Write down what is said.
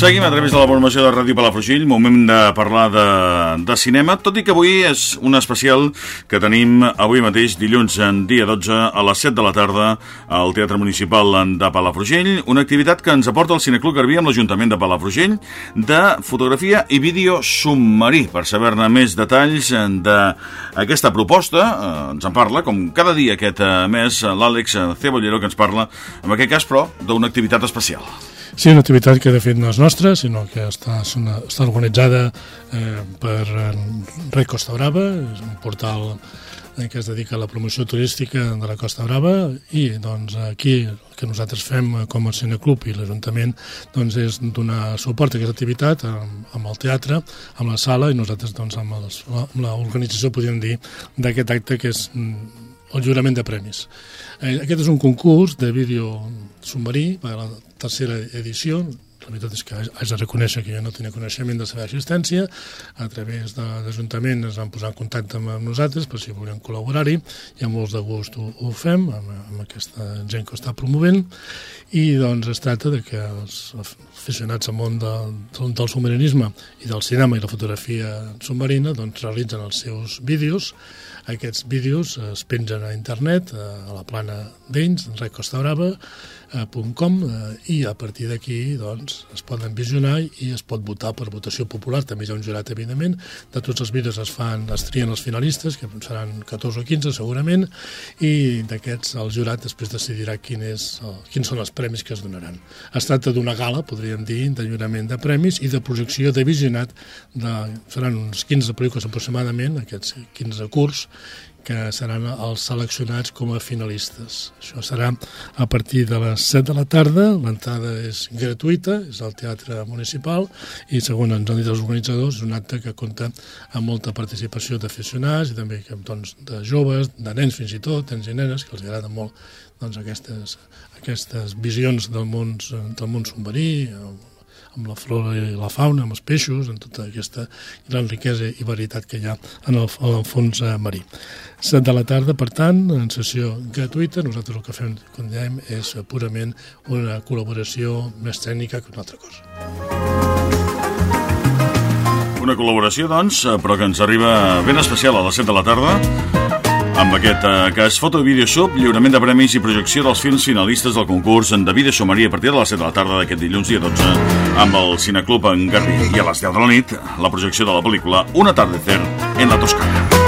Seguim a través de la programació de Ràdio Palafrugell, moment de parlar de, de cinema, tot i que avui és un especial que tenim avui mateix, dilluns en dia 12, a les 7 de la tarda, al Teatre Municipal de Palafrugell, una activitat que ens aporta el Cineclub Garbí amb l'Ajuntament de Palafrugell de fotografia i vídeo submarí. Per saber-ne més detalls d'aquesta proposta, eh, ens en parla, com cada dia aquest eh, mes, l'Àlex Cebollero, que ens parla, en aquest cas, però, d'una activitat especial. Sí, una activitat que de fet no és nostra, sinó que està, una, està organitzada eh, per eh, Rec Costa Brava, és un portal eh, que es dedica a la promoció turística de la Costa Brava i doncs aquí el que nosaltres fem com a Cineclub i l'Ajuntament doncs és donar suport a aquesta activitat amb, amb el teatre, amb la sala i nosaltres doncs amb l'organització podríem dir d'aquest acte que és mm, el jurament de premis. Eh, aquest és un concurs de vídeo submarí, per la tercera edició, la veritat és que haig de reconèixer que jo no tenia coneixement de la seva existència, a través de l'Ajuntament es van posar en contacte amb nosaltres per si volien col·laborar-hi, i amb molts de gust ho, ho fem, amb, amb aquesta gent que ho està promovent, i doncs es tracta de que els aficionats al món de, del, del submarinisme i del cinema i la fotografia submarina doncs realitzen els seus vídeos, aquests vídeos es pengen a internet, a la plana d'Ells, en Rec Costa Brava, .com eh, i a partir d'aquí doncs, es poden visionar i es pot votar per votació popular, també hi ha un jurat evidentment, de tots els vídeos es fan, es trien els finalistes, que seran 14 o 15 segurament, i d'aquests el jurat després decidirà quin és, quins són els premis que es donaran. Es tracta d'una gala, podríem dir, de lliurament de premis i de projecció de visionat, de, seran uns 15 pel·lícules aproximadament, aquests 15 curts, que seran els seleccionats com a finalistes. Això serà a partir de les 7 de la tarda, l'entrada és gratuïta, és al Teatre Municipal, i segons ens han dit els organitzadors, és un acte que compta amb molta participació d'aficionats i també doncs, de joves, de nens fins i tot, nens i nenes, que els agrada molt doncs, aquestes, aquestes visions del món, del món submarí, amb la flora i la fauna, amb els peixos, amb tota aquesta gran riquesa i varietat que hi ha en el, en el fons eh, marí. 7 de la tarda, per tant, en sessió gratuïta, nosaltres el que fem, com dèiem, és purament una col·laboració més tècnica que una altra cosa. Una col·laboració, doncs, eh, però que ens arriba ben especial a les 7 de la tarda amb aquest eh, cas Foto i Vídeo Sub, lliurament de premis i projecció dels films finalistes del concurs en David de Maria a partir de les 7 de la tarda d'aquest dilluns dia 12 amb el Cineclub en Garbí i a les 10 de la nit la projecció de la pel·lícula Un atardecer en la Toscana.